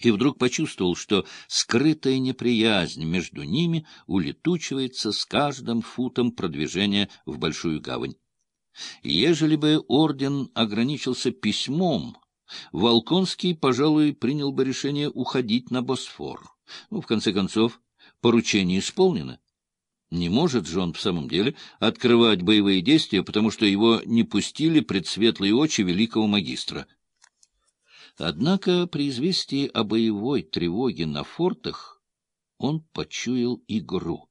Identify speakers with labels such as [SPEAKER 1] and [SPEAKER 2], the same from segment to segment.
[SPEAKER 1] и вдруг почувствовал, что скрытая неприязнь между ними улетучивается с каждым футом продвижения в Большую Гавань. Ежели бы орден ограничился письмом, Волконский, пожалуй, принял бы решение уходить на Босфор. Ну, в конце концов, поручение исполнено. Не может же он в самом деле открывать боевые действия, потому что его не пустили пред светлые очи великого магистра. Однако при известии о боевой тревоге на фортах он почуял игру.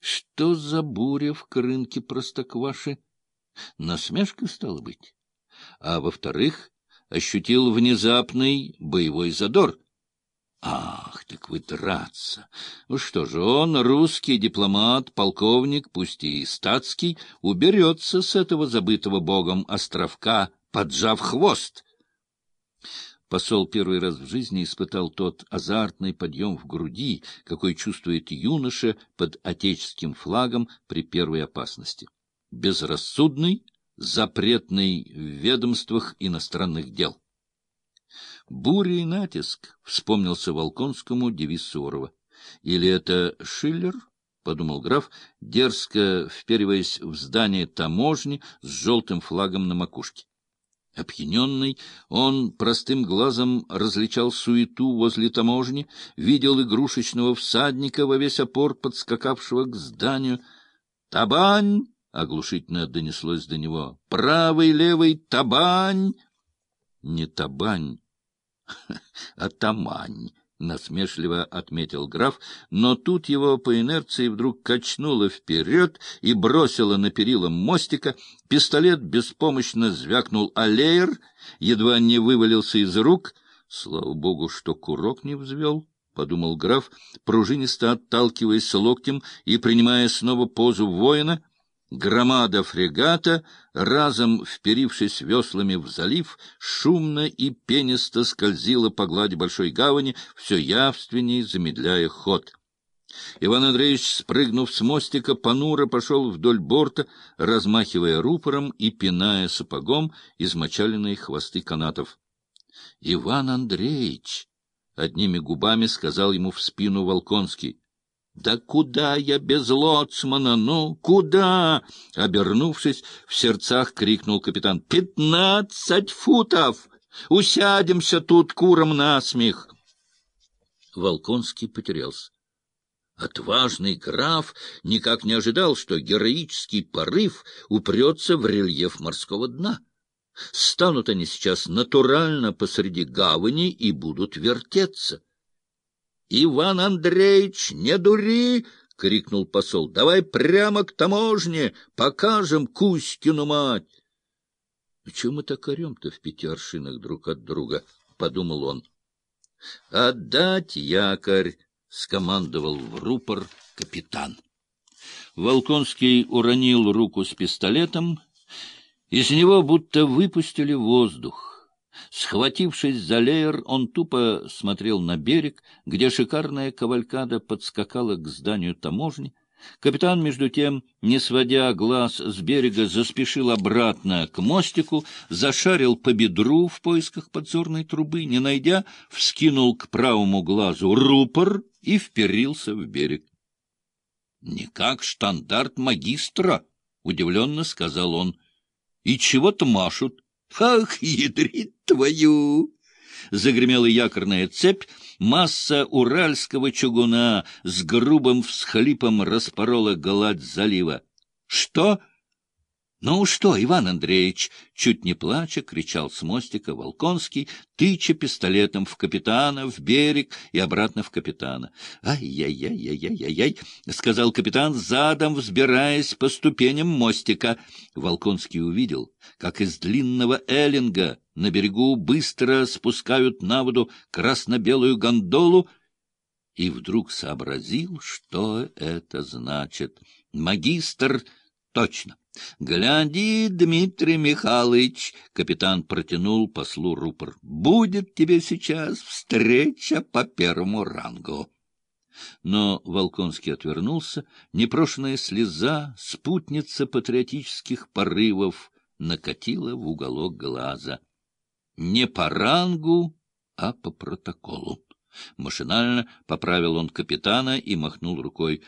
[SPEAKER 1] Что за буря в крынке Простокваши? Насмешка, стало быть. А во-вторых, ощутил внезапный боевой задор. Ах, так вы драться! Ну что же, он, русский дипломат, полковник, пусть и статский, уберется с этого забытого богом островка, поджав хвост. Посол первый раз в жизни испытал тот азартный подъем в груди, какой чувствует юноша под отеческим флагом при первой опасности. Безрассудный, запретный в ведомствах иностранных дел. «Буря и натиск», — вспомнился Волконскому девиз Суворова. «Или это Шиллер?» — подумал граф, дерзко впериваясь в здание таможни с желтым флагом на макушке. Опьяненный, он простым глазом различал суету возле таможни, видел игрушечного всадника во весь опор, подскакавшего к зданию. «Табань!» — оглушительно донеслось до него. «Правый, левый, табань!» «Не табань, а тамань!» — насмешливо отметил граф, но тут его по инерции вдруг качнуло вперед и бросило на перила мостика. Пистолет беспомощно звякнул аллеер, едва не вывалился из рук. Слава богу, что курок не взвел. — подумал граф, пружинисто отталкиваясь локтем и принимая снова позу воина — Громада фрегата, разом вперившись веслами в залив, шумно и пенисто скользила по глади большой гавани, все явственней замедляя ход. Иван Андреевич, спрыгнув с мостика, понуро пошел вдоль борта, размахивая рупором и пиная сапогом измочаленные хвосты канатов. — Иван Андреевич! — одними губами сказал ему в спину Волконский. «Да куда я без лоцмана? Ну, куда?» Обернувшись, в сердцах крикнул капитан. «Пятнадцать футов! Усядемся тут куром насмех!» Волконский потерялся. Отважный граф никак не ожидал, что героический порыв упрется в рельеф морского дна. Станут они сейчас натурально посреди гавани и будут вертеться. — Иван Андреевич, не дури! — крикнул посол. — Давай прямо к таможне, покажем Кузькину мать! — Чего мы так орем-то в пяти аршинах друг от друга? — подумал он. — Отдать якорь! — скомандовал в рупор капитан. Волконский уронил руку с пистолетом. Из него будто выпустили воздух. Схватившись за леер, он тупо смотрел на берег, где шикарная кавалькада подскакала к зданию таможни. Капитан, между тем, не сводя глаз с берега, заспешил обратно к мостику, зашарил по бедру в поисках подзорной трубы, не найдя, вскинул к правому глазу рупор и вперился в берег. — Не как штандарт магистра, — удивленно сказал он. — И чего-то машут. Ах, ядрит твою! Загремела якорная цепь, масса уральского чугуна с грубым всхлипом распорола гладь залива. — Что? — Ну что, Иван Андреевич? — чуть не плача кричал с мостика Волконский, тыча пистолетом в капитана, в берег и обратно в капитана. «Ай-яй-яй-яй-яй-яй!» — сказал капитан, задом взбираясь по ступеням мостика. Волконский увидел, как из длинного эллинга на берегу быстро спускают на воду красно-белую гондолу, и вдруг сообразил, что это значит. Магистр точно — Гляди, Дмитрий Михайлович, — капитан протянул послу рупор, — будет тебе сейчас встреча по первому рангу. Но Волконский отвернулся, непрошенная слеза, спутница патриотических порывов, накатила в уголок глаза. Не по рангу, а по протоколу. Машинально поправил он капитана и махнул рукой.